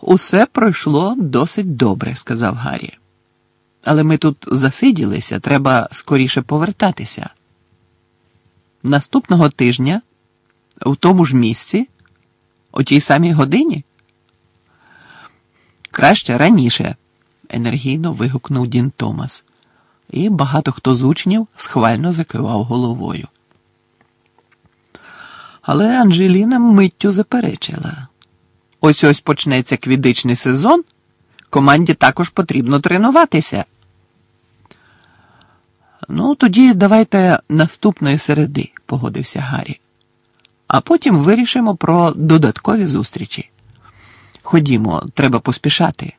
Усе пройшло досить добре, сказав Гаррі. Але ми тут засиділися, треба скоріше повертатися. Наступного тижня, в тому ж місці, о тій самій годині? Краще раніше, енергійно вигукнув Дін Томас, і багато хто з учнів схвально закивав головою. Але Анжеліна миттю заперечила. Ось ось почнеться квідичний сезон, команді також потрібно тренуватися. Ну, тоді давайте наступної середи, погодився Гаррі. А потім вирішимо про додаткові зустрічі. Ходімо, треба поспішати.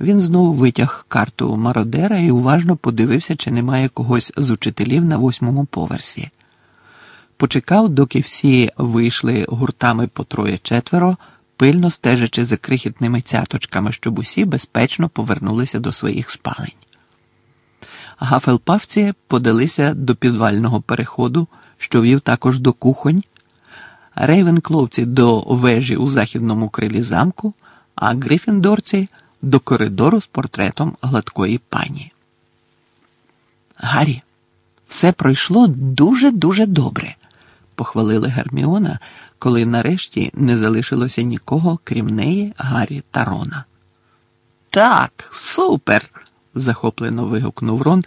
Він знову витяг карту мародера і уважно подивився, чи немає когось з учителів на восьмому поверсі. Почекав, доки всі вийшли гуртами по троє-четверо, пильно стежачи за крихітними цяточками, щоб усі безпечно повернулися до своїх спалень. Гафелпавці подалися до підвального переходу, що вів також до кухонь, рейвенкловці до вежі у західному крилі замку, а грифіндорці до коридору з портретом гладкої пані. Гаррі, все пройшло дуже-дуже добре, похвалила Герміона, коли нарешті не залишилося нікого, крім неї, Гаррі та Рона. Так, супер! захоплено вигукнув Рон,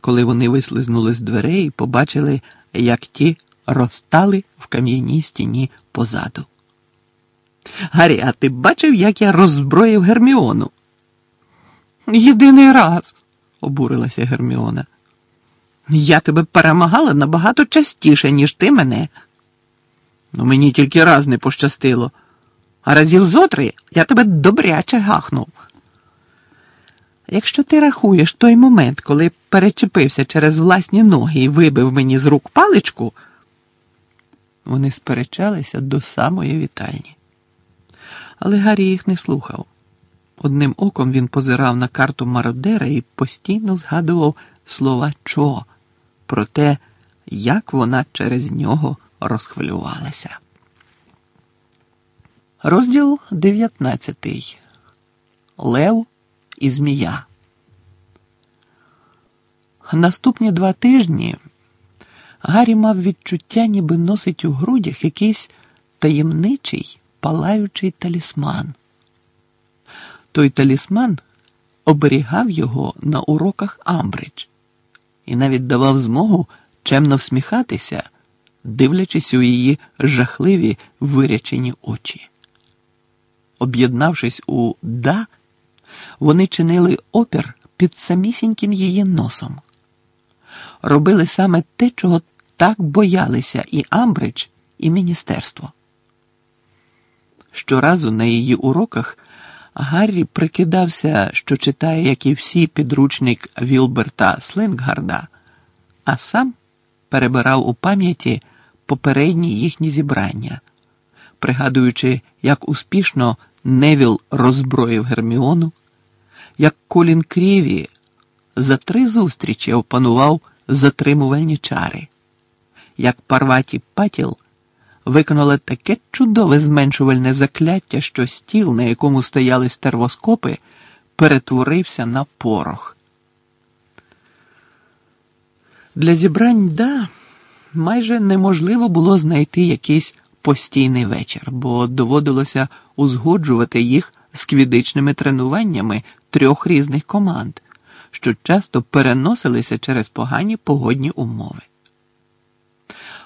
коли вони вислизнули з дверей і побачили, як ті розтали в кам'яній стіні позаду. Гаррі, а ти бачив, як я роззброїв Герміону? Єдиний раз, обурилася Герміона. Я тебе перемагала набагато частіше, ніж ти мене. Ну, мені тільки раз не пощастило, а разів зотри я тебе добряче гахнув. Якщо ти рахуєш той момент, коли перечепився через власні ноги і вибив мені з рук паличку, вони сперечалися до самої вітальні. Але Гаррі їх не слухав. Одним оком він позирав на карту мародера і постійно згадував слова Чо про те, як вона через нього розхвилювалася. Розділ 19. Лев і Змія. Наступні два тижні Гаррі мав відчуття, ніби носить у грудях якийсь таємничий палаючий талісман. Той талісман оберігав його на уроках Амбридж і навіть давав змогу чемно всміхатися, дивлячись у її жахливі вирячені очі. Об'єднавшись у да, вони чинили опір під самісіньким її носом, робили саме те, чого так боялися і Амбридж, і міністерство. Щоразу на її уроках Гаррі прикидався, що читає, як і всі підручник Вілберта Слинггарда, а сам перебирав у пам'яті попередні їхні зібрання, пригадуючи, як успішно Невіл роззброїв Герміону, як Колін Кріві за три зустрічі опанував затримувальні чари, як Парваті Патіл виконала таке чудове зменшувальне закляття, що стіл, на якому стояли стервоскопи, перетворився на порох. Для зібрань да майже неможливо було знайти якийсь постійний вечір, бо доводилося узгоджувати їх з квідичними тренуваннями трьох різних команд, що часто переносилися через погані погодні умови.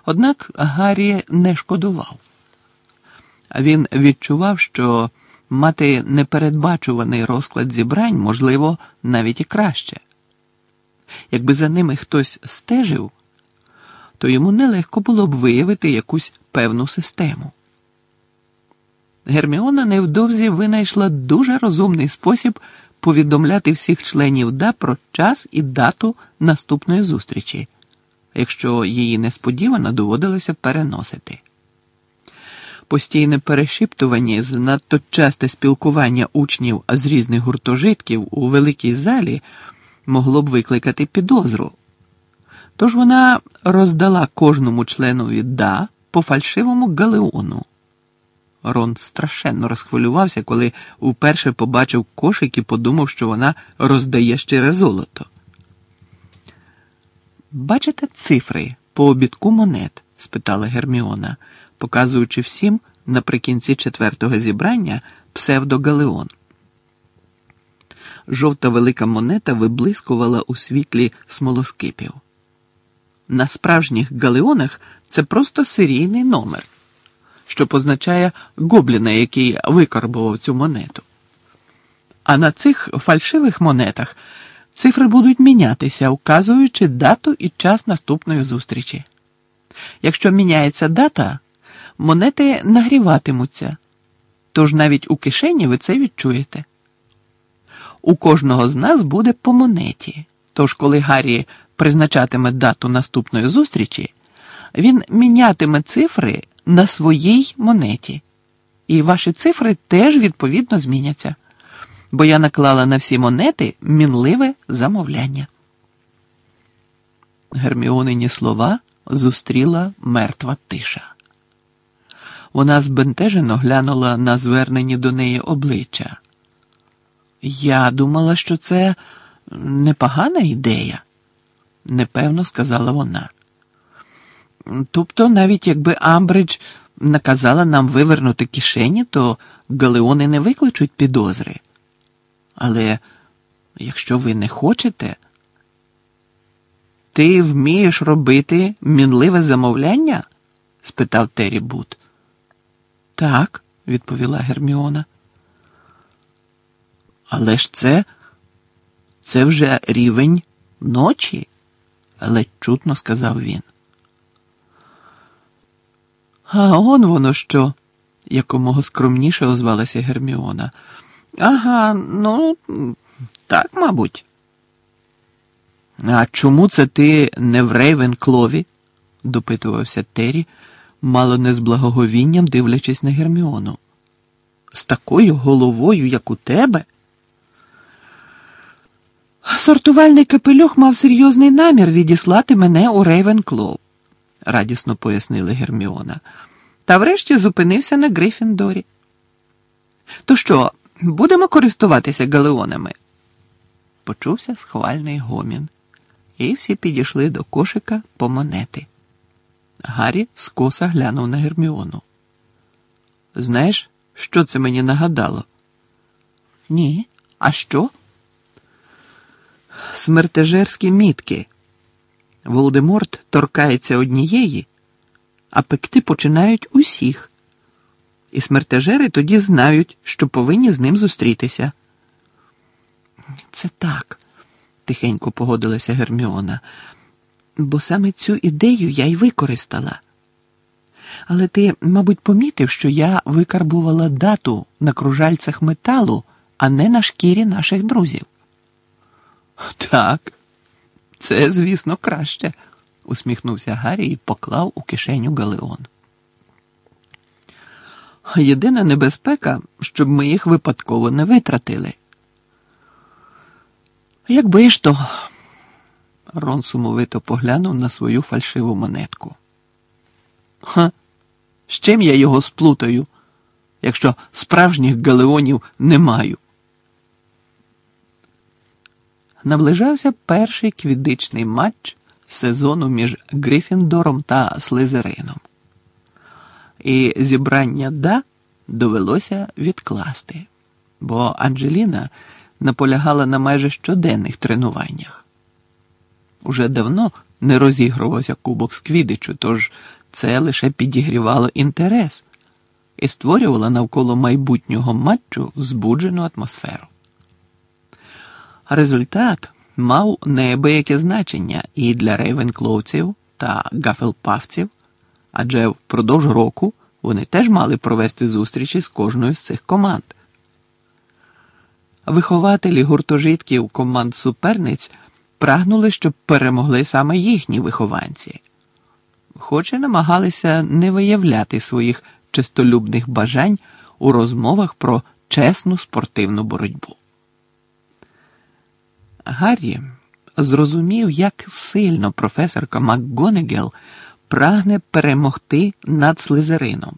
Однак Гаррі не шкодував. Він відчував, що мати непередбачуваний розклад зібрань можливо навіть і краще. Якби за ними хтось стежив, то йому нелегко було б виявити якусь певну систему. Герміона невдовзі винайшла дуже розумний спосіб повідомляти всіх членів ДА про час і дату наступної зустрічі якщо її несподівано доводилося переносити. Постійне перешіптування з надто часте спілкування учнів з різних гуртожитків у великій залі могло б викликати підозру. Тож вона роздала кожному членові да по фальшивому галеону. Рон страшенно розхвилювався, коли вперше побачив кошик і подумав, що вона роздає щире золото. Бачите цифри по обідку монет? спитала Герміона, показуючи всім наприкінці четвертого зібрання псевдогалеон. Жовта велика монета виблискувала у світлі смолоскипів. На справжніх галеонах це просто серійний номер, що позначає гобліна, який викарбував цю монету. А на цих фальшивих монетах цифри будуть мінятися, указуючи дату і час наступної зустрічі. Якщо міняється дата, монети нагріватимуться, тож навіть у кишені ви це відчуєте. У кожного з нас буде по монеті, тож коли Гаррі призначатиме дату наступної зустрічі, він мінятиме цифри на своїй монеті. І ваші цифри теж відповідно зміняться, бо я наклала на всі монети мінливе замовляння. Герміонині слова зустріла мертва тиша. Вона збентежено глянула на звернені до неї обличчя. Я думала, що це непогана ідея, непевно сказала вона. Тобто, навіть якби Амбридж наказала нам вивернути кишені, то галеони не викличуть підозри. Але якщо ви не хочете, ти вмієш робити мінливе замовляння? спитав Террі Бут. Так, відповіла Герміона. Але ж це, це вже рівень ночі, ледь чутно сказав він. А он воно що, якомога скромніше озвалася Герміона. Ага, ну, так, мабуть. А чому це ти не в Рейвенклові? допитувався Террі, мало не з благоговінням дивлячись на Герміону. З такою головою, як у тебе? Сортувальний капелюх мав серйозний намір відіслати мене у Рейвенклов, радісно пояснила Герміона. Та врешті зупинився на Грифіндорі. То що, будемо користуватися галеонами? Почувся схвальний гомін, і всі підійшли до кошика по монети. Гаррі скоса глянув на Герміону. Знаєш, що це мені нагадало? Ні, а що? Смертежерські мітки. Володиморт торкається однієї, а пекти починають усіх. І смертежери тоді знають, що повинні з ним зустрітися. Це так, тихенько погодилася Герміона, бо саме цю ідею я й використала. Але ти, мабуть, помітив, що я викарбувала дату на кружальцях металу, а не на шкірі наших друзів. Так, це, звісно, краще, усміхнувся Гаррі і поклав у кишеню Галеон. Єдина небезпека, щоб ми їх випадково не витратили. Якби ж то, Рон сумовито поглянув на свою фальшиву монетку. Ха, з чим я його сплутаю, якщо справжніх галеонів не маю? Наближався перший квідичний матч сезону між Грифіндором та Слизерином. І зібрання Да довелося відкласти, бо Анджеліна наполягала на майже щоденних тренуваннях. Уже давно не розігрувався кубок з Квідичу, тож це лише підігрівало інтерес і створювало навколо майбутнього матчу збуджену атмосферу. Результат мав неабияке значення і для рейвенклоуців та гафелпавців, адже впродовж року вони теж мали провести зустрічі з кожною з цих команд. Вихователі гуртожитків команд суперниць прагнули, щоб перемогли саме їхні вихованці, хоч і намагалися не виявляти своїх чистолюбних бажань у розмовах про чесну спортивну боротьбу. Гаррі зрозумів, як сильно професорка МакГонегел прагне перемогти над Слизерином,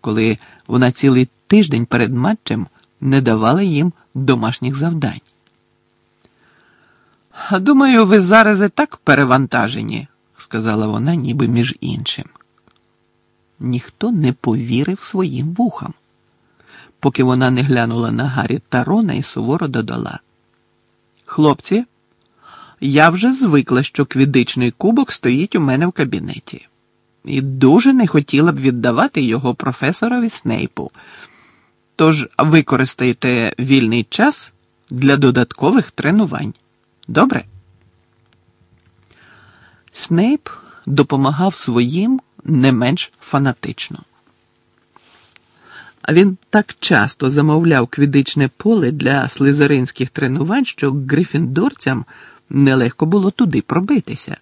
коли вона цілий тиждень перед матчем не давала їм домашніх завдань. Думаю, ви зараз і так перевантажені, сказала вона, ніби між іншим. Ніхто не повірив своїм вухам, поки вона не глянула на Гаррі та Рона і суворо додала. Хлопці, я вже звикла, що квідичний кубок стоїть у мене в кабінеті, і дуже не хотіла б віддавати його професорові Снейпу. Тож використайте вільний час для додаткових тренувань. Добре? Снейп допомагав своїм не менш фанатично. Він так часто замовляв квідичне поле для слизеринських тренувань, що грифіндорцям нелегко було туди пробитися.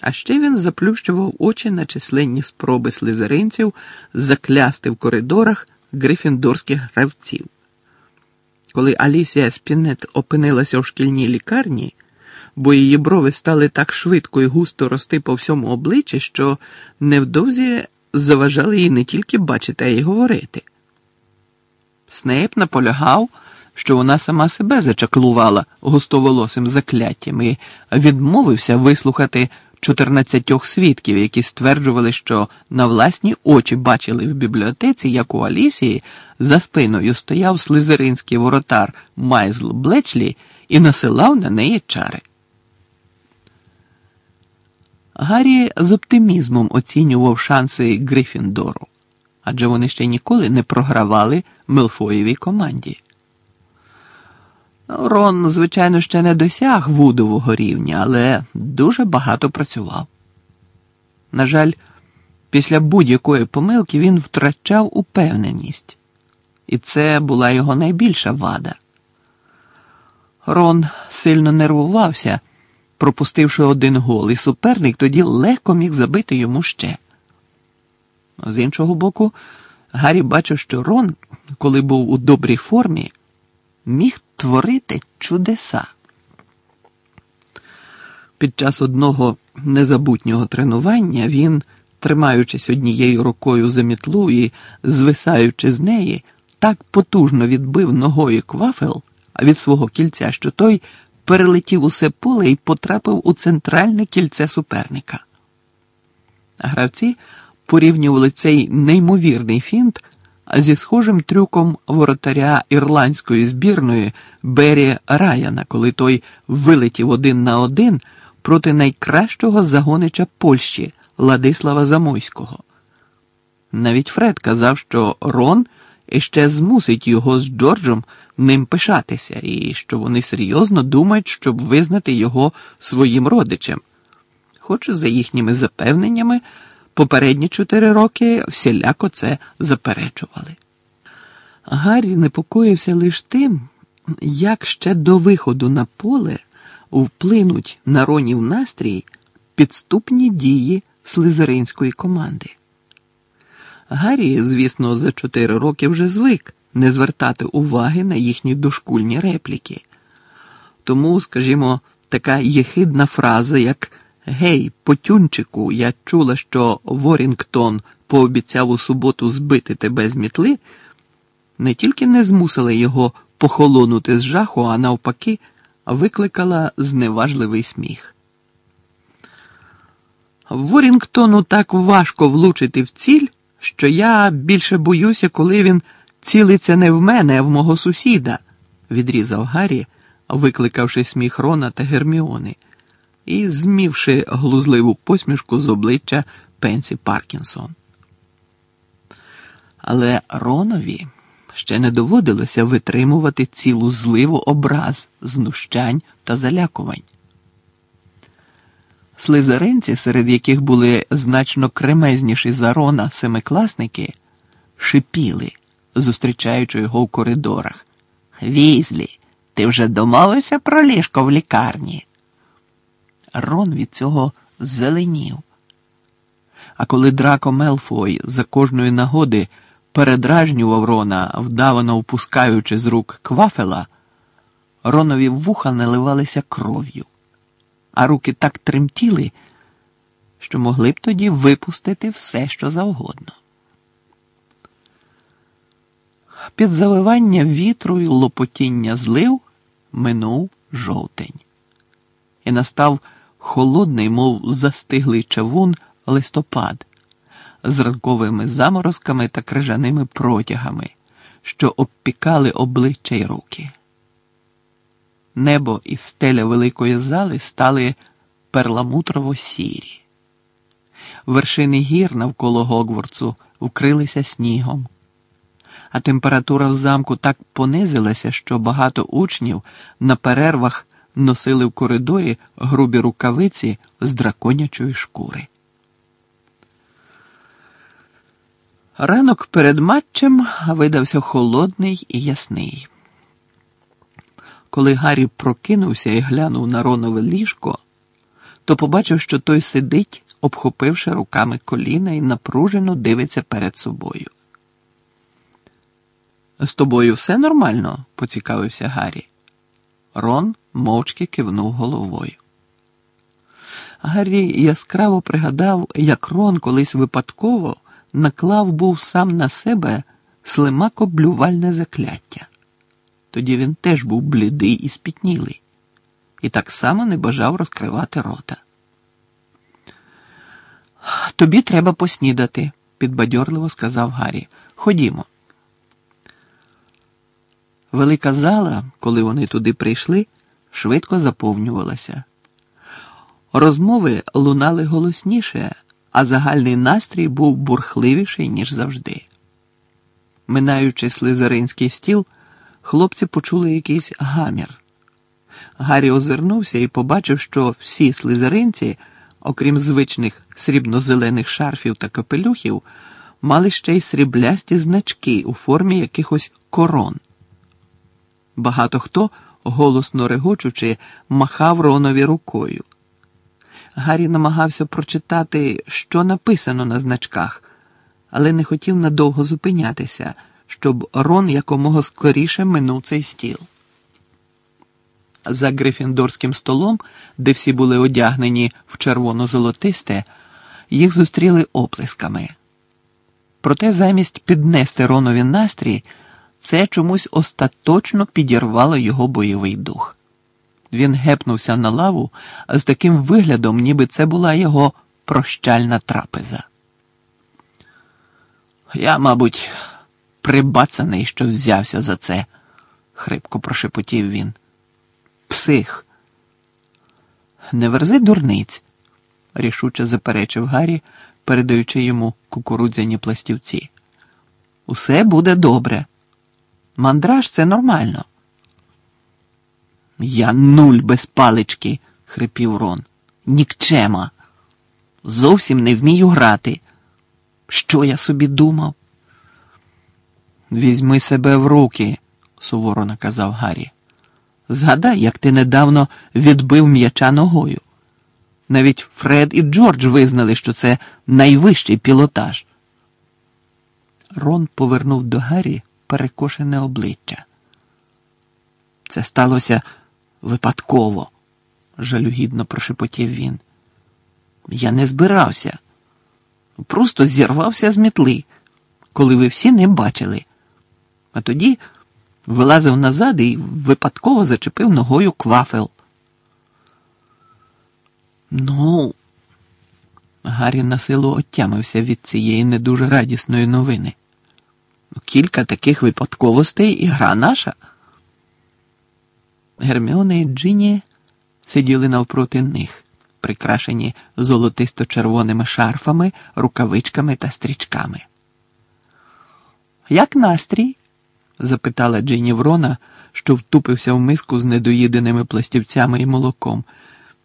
А ще він заплющував очі на численні спроби слизеринців заклясти в коридорах грифіндорських гравців. Коли Алісія Спінет опинилася в шкільній лікарні, бо її брови стали так швидко і густо рости по всьому обличчі, що невдовзі заважали їй не тільки бачити, а й говорити. Снейп наполягав, що вона сама себе зачаклувала густоволосим закляттям і відмовився вислухати 14 свідків, які стверджували, що на власні очі бачили в бібліотеці, як у Алісії за спиною стояв слизеринський воротар Майзл Блечлі і насилав на неї чари. Гаррі з оптимізмом оцінював шанси Грифіндору, адже вони ще ніколи не програвали Мелфоєвій команді. Рон, звичайно, ще не досяг вудового рівня, але дуже багато працював. На жаль, після будь-якої помилки він втрачав упевненість, і це була його найбільша вада. Рон сильно нервувався, пропустивши один гол, і суперник тоді легко міг забити йому ще. З іншого боку, Гаррі бачив, що Рон, коли був у добрій формі, міг творити чудеса. Під час одного незабутнього тренування він, тримаючись однією рукою за мітлу і звисаючи з неї, так потужно відбив ногою квафел від свого кільця, що той перелетів усе поле і потрапив у центральне кільце суперника. Гравці порівнювали цей неймовірний фінт зі схожим трюком воротаря ірландської збірної Бері Раяна, коли той вилетів один на один проти найкращого загонича Польщі Ладислава Замойського. Навіть Фред казав, що Рон іще змусить його з Джорджем ним пишатися, і що вони серйозно думають, щоб визнати його своїм родичем. Хоч за їхніми запевненнями попередні чотири роки всіляко це заперечували. Гаррі непокоївся лише тим, як ще до виходу на поле вплинуть на ронів настрій підступні дії слизеринської команди. Гаррі, звісно, за чотири роки вже звик не звертати уваги на їхні дошкульні репліки. Тому, скажімо, така єхидна фраза, як Гей, потюнчику, я чула, що Ворінгтон пообіцяв у суботу збити тебе з мітли, не тільки не змусила його похолонути з жаху, а навпаки, викликала зневажливий сміх. Ворінгтону так важко влучити в ціль, що я більше боюся, коли він цілиться не в мене, а в мого сусіда, відрізав Гаррі, викликавши сміх Рона та Герміони і змівши глузливу посмішку з обличчя Пенсі Паркінсон. Але Ронові ще не доводилося витримувати цілу зливу образ, знущань та залякувань. Слизеринці, серед яких були значно кремезніші за Рона семикласники, шипіли, зустрічаючи його в коридорах. Візлі, ти вже домовився про ліжко в лікарні. Рон від цього зеленів. А коли Драко Мелфой за кожної нагоди передражнював Рона, вдавано впускаючи з рук квафела, Ронові вуха наливалися кров'ю, а руки так тремтіли, що могли б тоді випустити все, що завгодно. Під завивання вітру й лопотіння злив минув жовтень, і настав холодний, мов застиглий чавун, листопад з ранковими заморозками та крижаними протягами, що обпікали обличчя й руки. Небо і стеля великої зали стали перламутрово сірі. Вершини гір навколо Гогворцу вкрилися снігом, а температура в замку так понизилася, що багато учнів на перервах носили в коридорі грубі рукавиці з драконячої шкури. Ранок перед матчем видався холодний і ясний. Коли Гаррі прокинувся і глянув на Ронове ліжко, то побачив, що той сидить, обхопивши руками коліна і напружено дивиться перед собою. З тобою все нормально? поцікавився Гаррі. Рон мовчки кивнув головою. Гаррі яскраво пригадав, як Рон колись випадково наклав був сам на себе слимако-блювальне закляття. Тоді він теж був блідий і спітнілий, і так само не бажав розкривати рота. Тобі треба поснідати, підбадьорливо сказав Гаррі. Ходімо. Велика зала, коли вони туди прийшли, швидко заповнювалася. Розмови лунали голосніше, а загальний настрій був бурхливіший, ніж завжди. Минаючи слизаринський стіл, хлопці почули якийсь гамір. Гаррі озирнувся і побачив, що всі слизаринці, окрім звичних срібно-зелених шарфів та капелюхів, мали ще й сріблясті значки у формі якихось корон. Багато хто, голосно регочучи, махав Ронові рукою. Гаррі намагався прочитати, що написано на значках, але не хотів надовго зупинятися, щоб Рон якомога скоріше минув цей стіл. За грифіндорським столом, де всі були одягнені в червоно-золотисте, їх зустріли оплесками. Проте замість піднести Ронові настрій, це чомусь остаточно підірвало його бойовий дух. Він гепнувся на лаву з таким виглядом, ніби це була його прощальна трапеза. Я, мабуть, прибацаний, що взявся за це, хрипко прошепотів він. Псих. Не верзи дурниць, рішуче заперечив Гаррі, передаючи йому кукурудзяні пластівці. Усе буде добре. Мандраж це нормально. Я нуль без палички, хрипів Рон. Нікчема. Зовсім не вмію грати. Що я собі думав? Візьми себе в руки, суворо наказав Гаррі. Згадай, як ти недавно відбив м'яча ногою. Навіть Фред і Джордж визнали, що це найвищий пілотаж. Рон повернув до Гаррі перекошене обличчя. Це сталося випадково, жалюгідно прошепотів він. Я не збирався, просто зірвався з метли, коли ви всі не бачили. А тоді вилазив назад і випадково зачепив ногою квафел. Ну, Гаррі на силу отямився від цієї не дуже радісної новини. Кілька таких випадковостей і гра наша. Герміона і Джині сиділи навпроти них, прикрашені золотисто-червоними шарфами, рукавичками та стрічками. Як настрій? запитала Джині Врона, що втупився в миску з недоїденими пластівцями і молоком,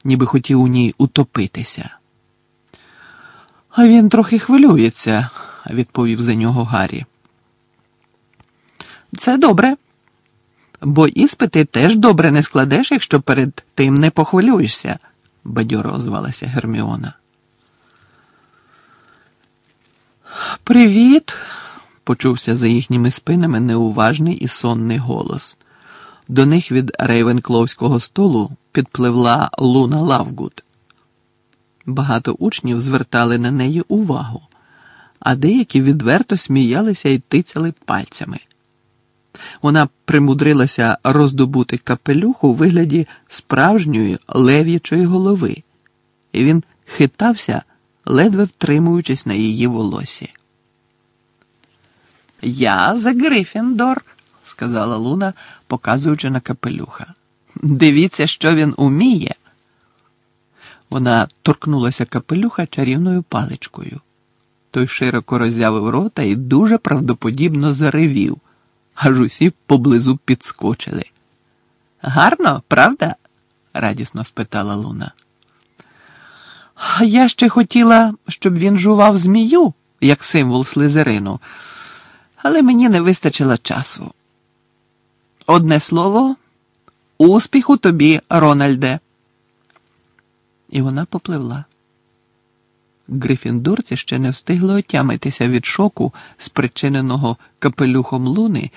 ніби хотів у ній утопитися. А він трохи хвилюється, відповів за нього Гаррі. Це добре, бо іспити теж добре не складеш, якщо перед тим не похвилюєшся, бадьоро озвалася Герміона. Привіт, почувся за їхніми спинами неуважний і сонний голос. До них від рейвенкловського столу підпливла Луна Лавгуд. Багато учнів звертали на неї увагу, а деякі відверто сміялися і тицяли пальцями. Вона примудрилася роздобути капелюх у вигляді справжньої лев'ячої голови, і він хитався, ледве втримуючись на її волосі. Я за Грифіндор, сказала Луна, показуючи на капелюха. Дивіться, що він уміє. Вона торкнулася капелюха чарівною паличкою. Той широко роззявив рота і дуже правдоподібно заревів, аж усі поблизу підскочили. Гарно, правда? радісно спитала Луна. Я ще хотіла, щоб він жував змію, як символ слизерину, але мені не вистачило часу. Одне слово, успіху тобі, Рональде. І вона попливла. Грифіндорці ще не встигли отямитися від шоку, спричиненого капелюхом луни,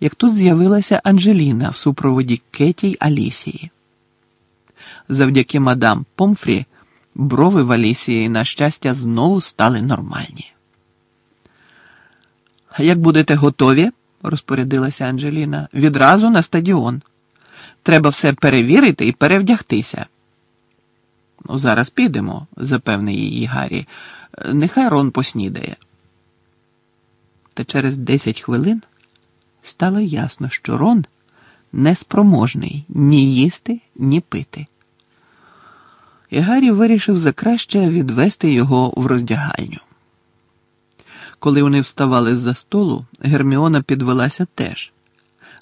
як тут з'явилася Анжеліна в супроводі Кеті й Алісії. Завдяки мадам Помфрі брови в Алісії, на щастя, знову стали нормальні. Як будете готові, розпорядилася Анжеліна, відразу на стадіон. Треба все перевірити і перевдягтися. Ну, зараз підемо, запевнив її Гаррі. Нехай Рон поснідає. Та через десять хвилин стало ясно, що Рон неспроможний ні їсти, ні пити. І Гаррі вирішив за краще відвести його в роздягальню. Коли вони вставали з-за столу, Герміона підвелася теж,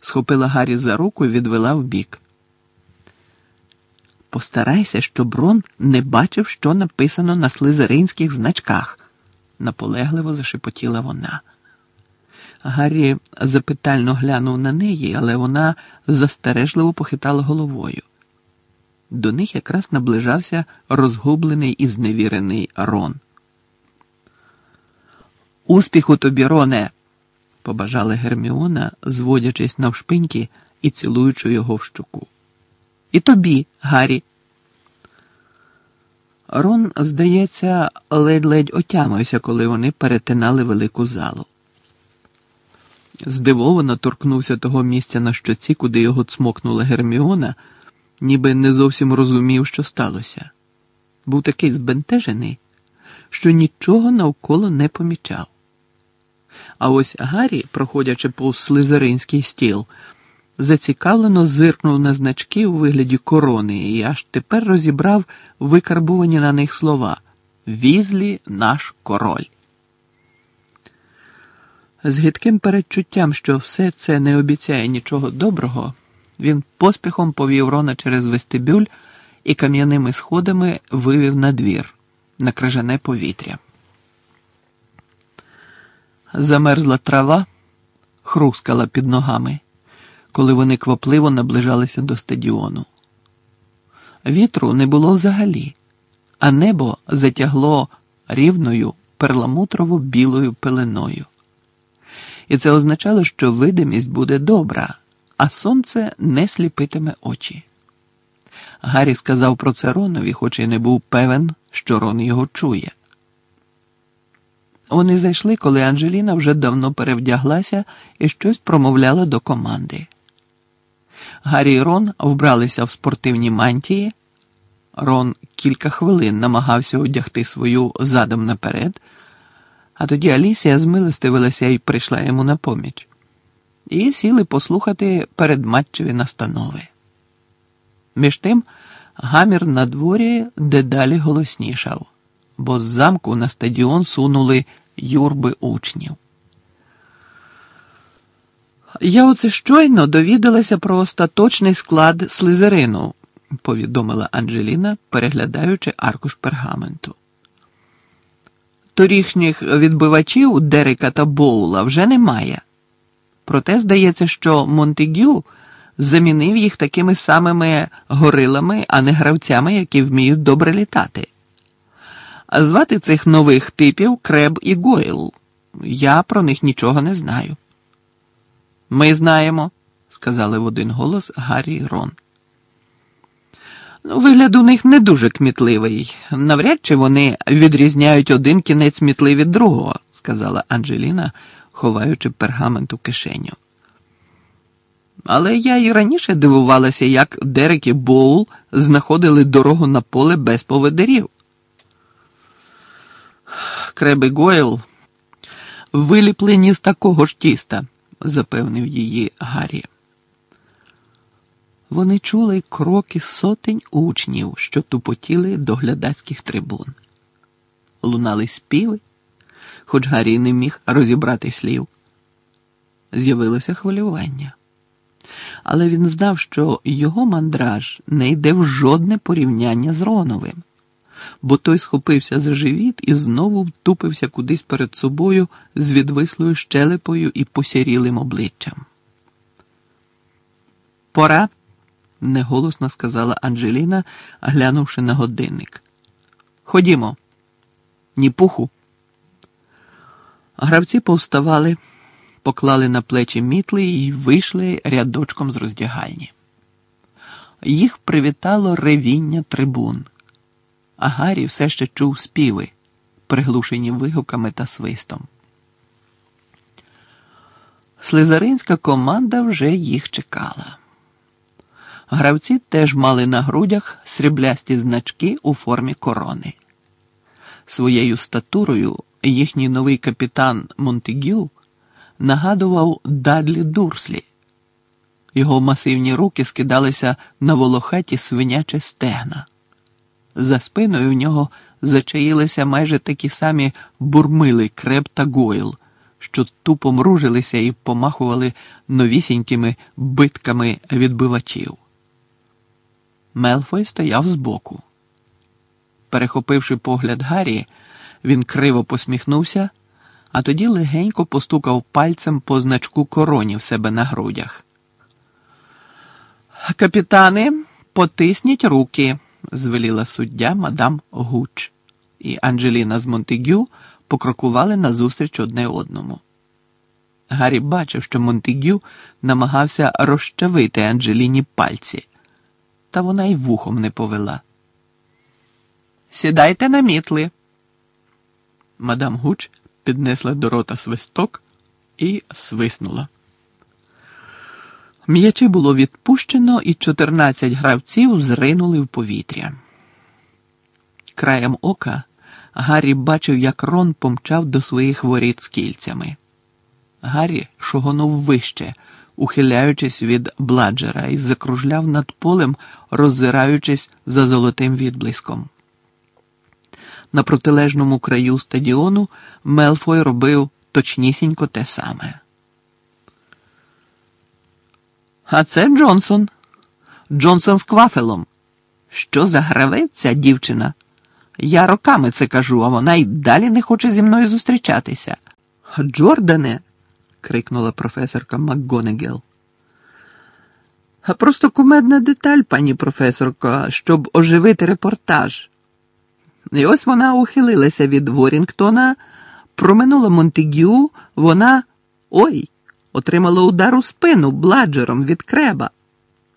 схопила Гаррі за руку і відвела вбік. Постарайся, щоб Рон не бачив, що написано на слизеринських значках, наполегливо зашепотіла вона. Гаррі запитально глянув на неї, але вона застережливо похитала головою. До них якраз наближався розгублений і зневірений Рон. Успіху тобі, Роне, побажала Герміона, зводячись навшпиньки і цілуючи його в щуку. І тобі, Гаррі. Рон, здається, ледь-ледь отямився, коли вони перетинали велику залу. Здивовано торкнувся того місця на щоці, куди його цмокнула Герміона, ніби не зовсім розумів, що сталося. Був такий збентежений, що нічого навколо не помічав. А ось Гаррі, проходячи повз слизеринський стіл, зацікавлено зиркнув на значки у вигляді корони і аж тепер розібрав викарбувані на них слова Візлі наш король. З гидким передчуттям, що все це не обіцяє нічого доброго, він поспіхом повів Рона через вестибюль і кам'яними сходами вивів на двір, на крижане повітря. Замерзла трава, хрускала під ногами, коли вони квапливо наближалися до стадіону. Вітру не було взагалі, а небо затягло рівною перламутрово білою пеленою. І це означало, що видимість буде добра, а сонце не сліпитиме очі. Гаррі сказав про це Ронові, хоч і не був певен, що Рон його чує. Вони зайшли, коли Анжеліна вже давно перевдяглася і щось промовляла до команди. Гаррі і Рон вбралися в спортивні мантії. Рон кілька хвилин намагався одягти свою задом наперед, а тоді Алісія змилостивилася і прийшла йому на поміч. І сіли послухати передматчеві настанови. Між тим гамір на дворі дедалі голоснішав, бо з замку на стадіон сунули юрби учнів. Я оце щойно довідалася про остаточний склад слизерину, повідомила Анджеліна, переглядаючи аркуш пергаменту. Торішніх відбивачів Дерека та Боула вже немає. Проте здається, що Монтегю замінив їх такими самими горилами, а не гравцями, які вміють добре літати. А звати цих нових типів Креб і Гойл. Я про них нічого не знаю. Ми знаємо, сказали в один голос Гаррі Рон. Ну, вигляд у них не дуже кмітливий. Навряд чи вони відрізняють один кінець мітли від другого, сказала Анджеліна, ховаючи пергамент у кишеню. Але я і раніше дивувалася, як Дерек і Боул знаходили дорогу на поле без поведерів. Креби Гойл виліплені з такого ж тіста, запевнив її Гаррі. Вони чули кроки сотень учнів, що тупотіли до глядацьких трибун. Лунали співи, хоч Гаррі не міг розібрати слів. З'явилося хвилювання. Але він знав, що його мандраж не йде в жодне порівняння з Роновим, бо той схопився за живіт і знову втупився кудись перед собою з відвислою щелепою і посірілим обличчям. Пора неголосно сказала Анджеліна, глянувши на годинник. Ходімо, ні пуху. Гравці повставали, поклали на плечі мітли і вийшли рядочком з роздягальні. Їх привітало ревіння трибун, а Гаррі все ще чув співи, приглушені вигуками та свистом. Слизаринська команда вже їх чекала. Гравці теж мали на грудях сріблясті значки у формі корони. Своєю статурою їхній новий капітан Монтегю нагадував Дадлі Дурслі. Його масивні руки скидалися на волохаті свинячі стегна. За спиною в нього зачаїлися майже такі самі бурмили креп та гойл, що тупо мружилися і помахували новісінькими битками відбивачів. Мелфой стояв збоку. Перехопивши погляд Гаррі, він криво посміхнувся, а тоді легенько постукав пальцем по значку короні в себе на грудях. Капітани, потисніть руки, звеліла суддя мадам Гуч, і Анджеліна з Монтегю покрокували назустріч одне одному. Гаррі бачив, що Монтегю намагався розчавити Анджеліні пальці та вона й вухом не повела. Сідайте на мітли. Мадам Гуч піднесла до рота свисток і свиснула. М'ячі було відпущено, і 14 гравців зринули в повітря. Краєм ока Гаррі бачив, як Рон помчав до своїх воріт з кільцями. Гаррі шогонув вище ухиляючись від бладжера, і закружляв над полем, роззираючись за золотим відблиском. На протилежному краю стадіону Мелфой робив точнісінько те саме. А це Джонсон. Джонсон з квафелом. Що за гравець ця дівчина? Я роками це кажу, а вона й далі не хоче зі мною зустрічатися. Джордане крикнула професорка МакГонегел. А просто кумедна деталь, пані професорка, щоб оживити репортаж. І ось вона ухилилася від Ворінгтона, проминула Монтегю, вона ой, отримала удар у спину бладжером від креба.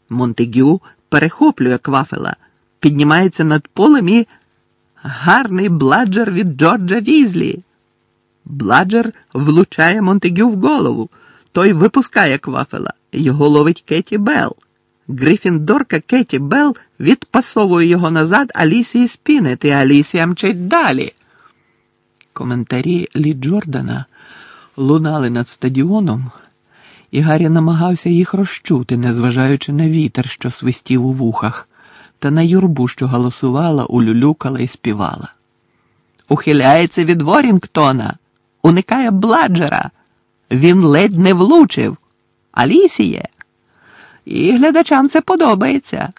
Монтегю перехоплює квафела, піднімається над полем і гарний бладжер від Джорджа Візлі. Бладжер влучає Монтегю в голову. Той випускає квафела. Його ловить Кеті Белл. Грифіндорка Кеті Белл відпасовує його назад Алісії Спінет, і Алісія мчить далі. Коментарі Лі Джордана лунали над стадіоном, і Гаррі намагався їх розчути, незважаючи на вітер, що свистів у вухах, та на юрбу, що галасувала, улюлюкала і співала. Ухиляється від Ворінгтона уникає бладжера. Він ледь не влучив. Алісіє. І глядачам це подобається.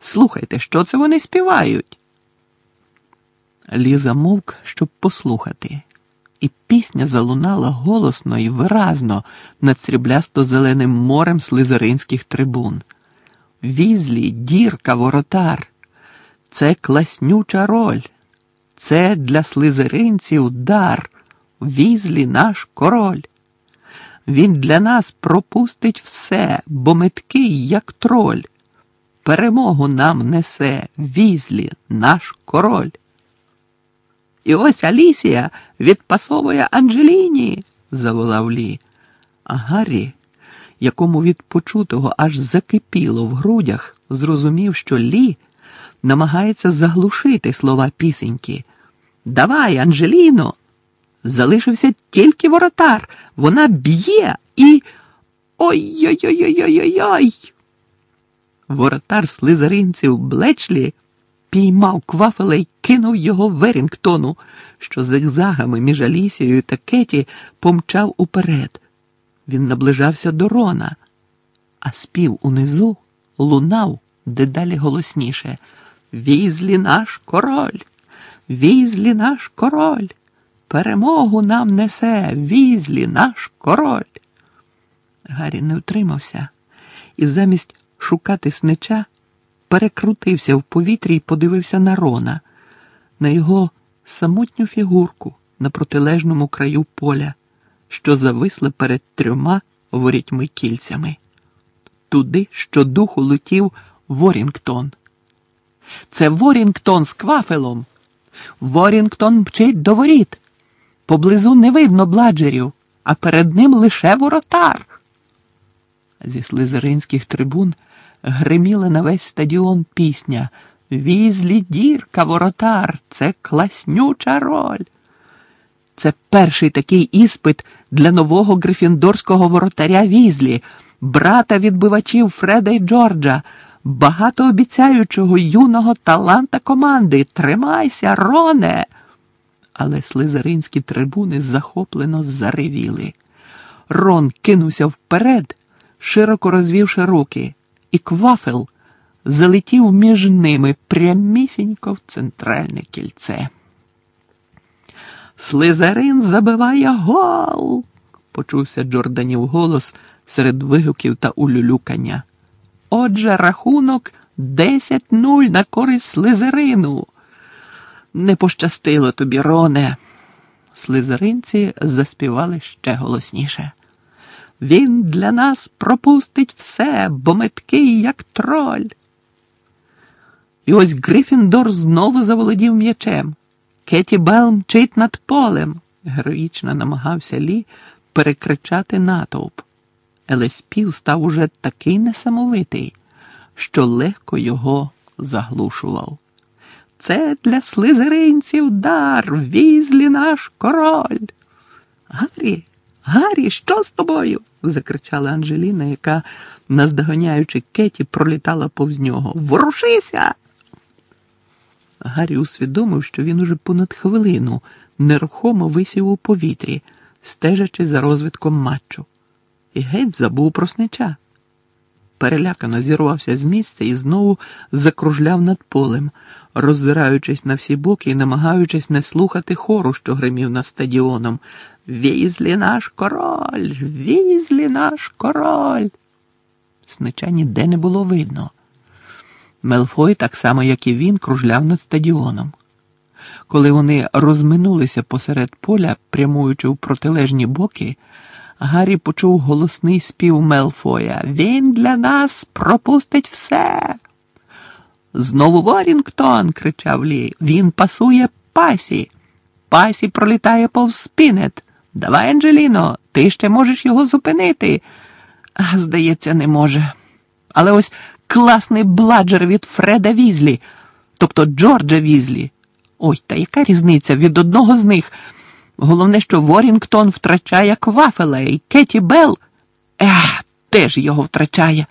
Слухайте, що це вони співають. Ліза мовк, щоб послухати, і пісня залунала голосно і виразно над сріблясто зеленим морем слизеринських трибун. Візлі, дірка, воротар. Це класнюча роль. Це для слизеринців дар, візлі наш король. Він для нас пропустить все, бо меткий, як троль. Перемогу нам несе візлі наш король. І ось Алісія відпасовує Анджеліні, заволав Лі. А Гаррі, якому від почутого аж закипіло в грудях, зрозумів, що Лі намагається заглушити слова пісеньки. Давай, Анжеліно! Залишився тільки воротар. Вона б'є і. Ой-ой-ой-ой-ой-ой! Воротар слизаринців Блечлі піймав квафела й кинув його Верінгтону, що зигзагами між Алісією та Кеті помчав уперед. Він наближався до Рона, а спів унизу лунав дедалі голосніше. Візлі наш король, візлі наш король, перемогу нам несе, візлі наш король. Гаррі не втримався і замість шукати снича перекрутився в повітрі і подивився на Рона, на його самотню фігурку на протилежному краю поля, що зависли перед трьома ворітьми кільцями. Туди, що духу летів Ворінгтон. Це Ворінгтон з квафелом. Ворінгтон мчить до воріт. Поблизу не видно бладжерів, а перед ним лише воротар. Зі слизеринських трибун гриміла на весь стадіон пісня Візлі дірка, воротар, це класнюча роль. Це перший такий іспит для нового грифіндорського воротаря Візлі, брата відбивачів Фреда й Джорджа, багатообіцяючого юного таланта команди. Тримайся, Роне! Але слизеринські трибуни захоплено заревіли. Рон кинувся вперед, широко розвівши руки і квафел залетів між ними прямісінько в центральне кільце. Слизарин забиває гол, почувся Джорданів голос серед вигуків та улюлюкання. Отже, рахунок 10-0 на користь слизерину. Не пощастило тобі, Роне. Слизеринці заспівали ще голосніше. Він для нас пропустить все, бо меткий, як троль. І ось Грифіндор знову заволодів м'ячем. Кеті Белл мчить над полем, героїчно намагався Лі перекричати натовп. Але спів став уже такий несамовитий, що легко його заглушував. Це для слизеринців дар, візлі наш король. Гаррі, Гаррі, що з тобою? закричала Анжеліна, яка, наздоганяючи Кеті, пролітала повз нього. Ворушися! Гаррі усвідомив, що він уже понад хвилину нерухомо висів у повітрі, стежачи за розвитком матчу, і геть забув про снича. Перелякано зірвався з місця і знову закружляв над полем, роззираючись на всі боки і намагаючись не слухати хору, що гримів над стадіоном. Візлі наш король, візлі наш король. Снича ніде не було видно. Мелфой, так само, як і він, кружляв над стадіоном. Коли вони розминулися посеред поля, прямуючи в протилежні боки, Гаррі почув голосний спів Мелфоя. Він для нас пропустить все. Знову Ворінгтон, кричав Лі. Він пасує пасі. Пасі пролітає повз спінет. Давай, Анджеліно, ти ще можеш його зупинити. Здається, не може. Але ось класний бладжер від Фреда Візлі, тобто Джорджа Візлі. Ой, та яка різниця від одного з них? Головне, що Ворінгтон втрачає квафела і Кеті Белл ех, теж його втрачає.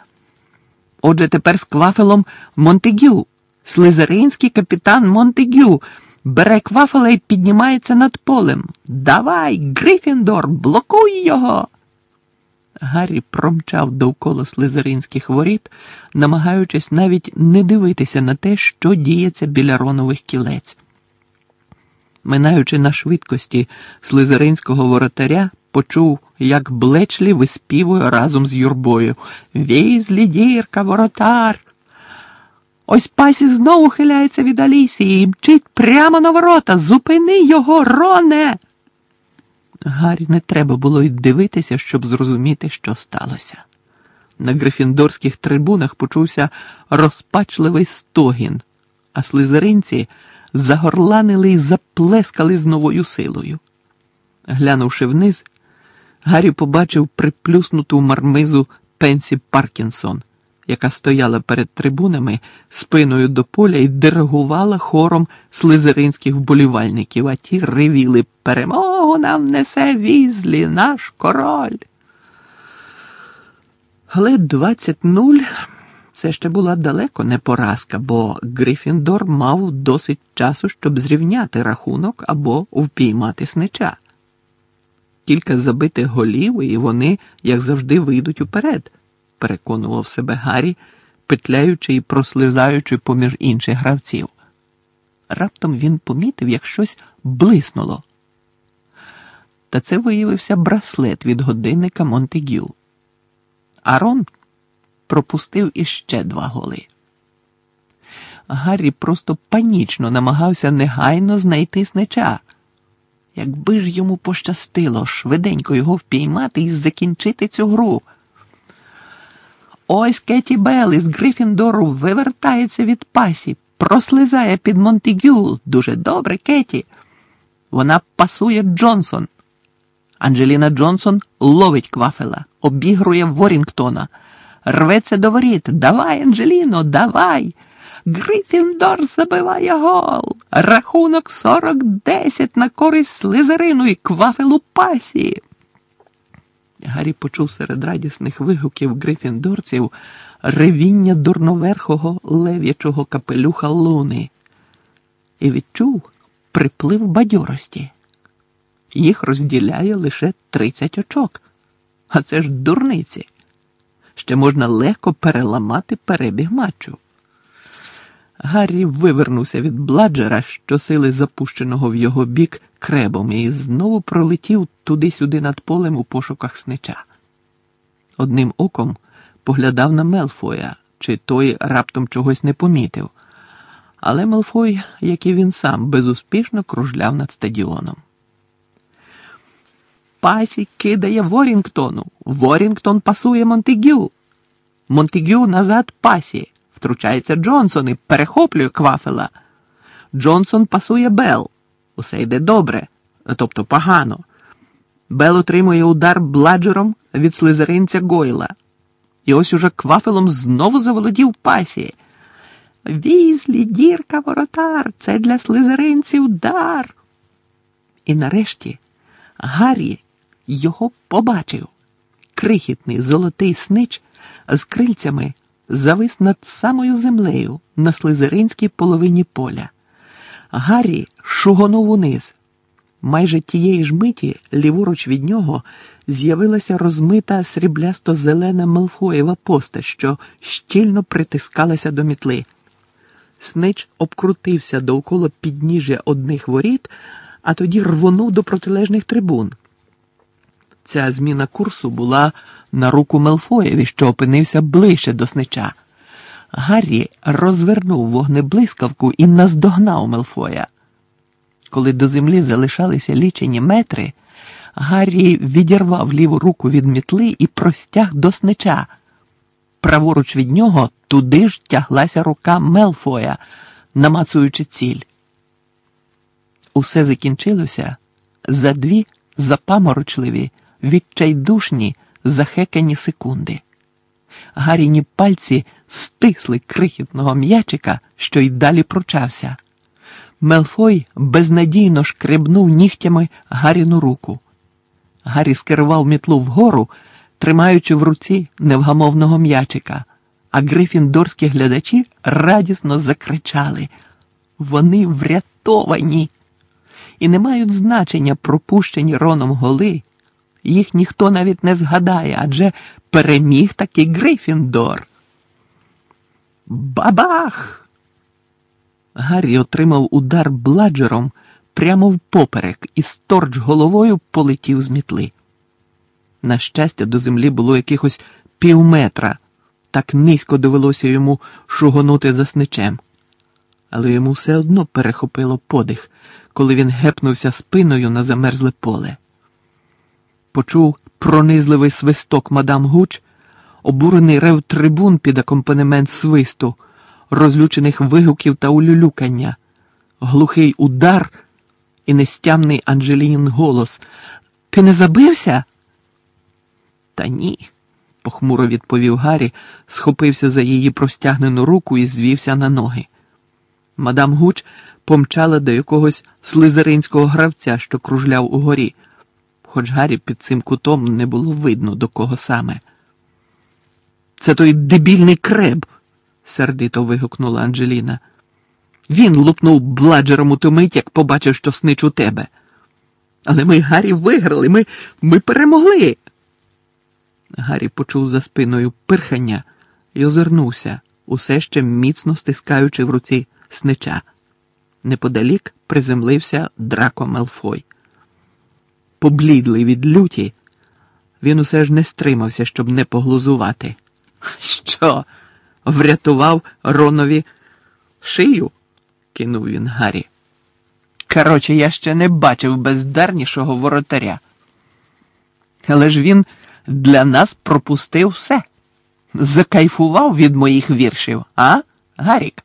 Отже, тепер з квафелом Монтегю, слизеринський капітан Монтегю, бере квафела і піднімається над полем. Давай, Грифіндор, блокуй його. Гаррі промчав довкола слизеринських воріт, намагаючись навіть не дивитися на те, що діється біля ронових кілець. Минаючи на швидкості слизеринського воротаря, почув, як Блечлі виспівує разом з юрбою Візлі, дірка, воротар. Ось пасі знову хиляється від Алісії і мчить прямо на ворота. Зупини його, роне. Гаррі не треба було й дивитися, щоб зрозуміти, що сталося. На грифіндорських трибунах почувся розпачливий стогін, а слизеринці загорланили й заплескали з новою силою. Глянувши вниз, Гаррі побачив приплюснуту мармизу Пенсі Паркінсон, яка стояла перед трибунами спиною до поля і диригувала хором слизеринських вболівальників, а ті ревіли перемогу нам несе візлі, наш король. Але 20-0 це ще була далеко не поразка, бо Грифіндор мав досить часу, щоб зрівняти рахунок або впіймати снича. Кілька забитих голів, і вони, як завжди, вийдуть уперед, переконував себе Гаррі, петляючи і прослизаючи поміж інших гравців. Раптом він помітив, як щось блиснуло. Та це виявився браслет від годинника Монтегю. Арон пропустив іще два голи. Гаррі просто панічно намагався негайно знайти снича. Якби ж йому пощастило швиденько його впіймати і закінчити цю гру. Ось Кеті Белл із Грифіндору вивертається від пасі, прослизає під Монтегю. Дуже добре, Кеті. Вона пасує Джонсон. Анджеліна Джонсон ловить квафела, обігрує Ворінгтона, рветься до воріт. Давай, Анджеліно, давай. Грифіндор забиває гол. Рахунок 40-10 на користь слизерину і квафелу пасі. Гаррі почув серед радісних вигуків грифіндорців ревіння дурноверхого лев'ячого капелюха луни і відчув приплив бадьорості. Їх розділяє лише 30 очок, а це ж дурниці. Ще можна легко переламати перебіг матчу. Гаррі вивернувся від бладжера, щосили запущеного в його бік кребом, і знову пролетів туди-сюди над полем у пошуках снича. Одним оком поглядав на Мелфоя, чи той раптом чогось не помітив, але Мелфой, як і він сам, безуспішно кружляв над стадіоном. Пасі кидає Ворінгтону. Ворінгтон пасує Монтегю. Монтегю назад пасі. Втручається Джонсон і перехоплює квафела. Джонсон пасує Бел. Усе йде добре, тобто погано. Бел отримує удар бладжером від слизеринця Гойла. І ось уже квафелом знову заволодів пасі. Візлі, дірка, воротар, це для слизеринців дар. І нарешті Гаррі його побачив. Крихітний золотий снич з крильцями завис над самою землею на слизеринській половині поля. Гаррі шугонув униз. Майже тієї ж миті, ліворуч від нього, з'явилася розмита сріблясто-зелена Мелфоєва постать, що щільно притискалася до мітли. Снич обкрутився довкола підніжжя одних воріт, а тоді рвонув до протилежних трибун. Ця зміна курсу була на руку Мелфоєві, що опинився ближче до снича. Гаррі розвернув вогнеблискавку і наздогнав Мелфоя. Коли до землі залишалися лічені метри, Гаррі відірвав ліву руку від мітли і простяг до снича. Праворуч від нього туди ж тяглася рука Мелфоя, намацуючи ціль. Усе закінчилося за дві запаморочливі, відчайдушні, захекані секунди. Гаріні пальці стисли крихітного м'ячика, що й далі пручався. Мелфой безнадійно шкребнув нігтями Гаріну руку. Гаррі скерував мітлу вгору, тримаючи в руці невгамовного м'ячика, а грифіндорські глядачі радісно закричали Вони врятовані і не мають значення пропущені роном голи. Їх ніхто навіть не згадає, адже переміг таки Грифіндор. Бабах! Гаррі отримав удар бладжером прямо в поперек і сторч головою полетів з мітли. На щастя, до землі було якихось півметра. Так низько довелося йому шугонути за сничем. Але йому все одно перехопило подих, коли він гепнувся спиною на замерзле поле. Почув пронизливий свисток мадам Гуч, обурений рев трибун під акомпанемент свисту, розлючених вигуків та улюлюкання, глухий удар і нестямний Анджелін голос. Ти не забився? Та ні, похмуро відповів Гаррі, схопився за її простягнену руку і звівся на ноги. Мадам Гуч помчала до якогось слизеринського гравця, що кружляв угорі, хоч Гаррі під цим кутом не було видно, до кого саме. Це той дебільний креб, сердито вигукнула Анджеліна. Він лупнув бладжером у ту мить, як побачив, що снич у тебе. Але ми, Гаррі, виграли, ми, ми перемогли. Гаррі почув за спиною пирхання і озирнувся, усе ще міцно стискаючи в руці снича. Неподалік приземлився Драко Мелфой. Поблідлий від люті, він усе ж не стримався, щоб не поглузувати. Що? Врятував Ронові шию? кинув він Гаррі. Короче, я ще не бачив бездарнішого воротаря. Але ж він для нас пропустив все. Закайфував від моїх віршів, а, Гарік?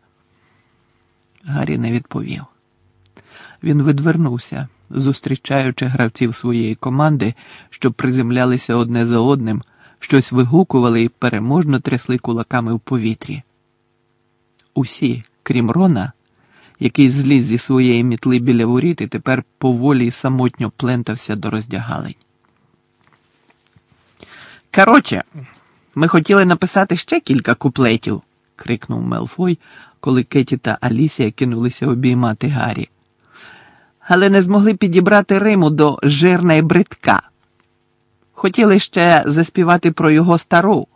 Гаррі не відповів. Він відвернувся, зустрічаючи гравців своєї команди, що приземлялися одне за одним, щось вигукували і переможно трясли кулаками в повітрі. Усі, крім Рона, який зліз зі своєї мітли біля воріт і тепер поволі й самотньо плентався до роздягалень. Короче, ми хотіли написати ще кілька куплетів, крикнув Мелфой, коли Кеті та Алісія кинулися обіймати Гаррі. Але не змогли підібрати Риму до жирна і бридка. Хотіли ще заспівати про його стару.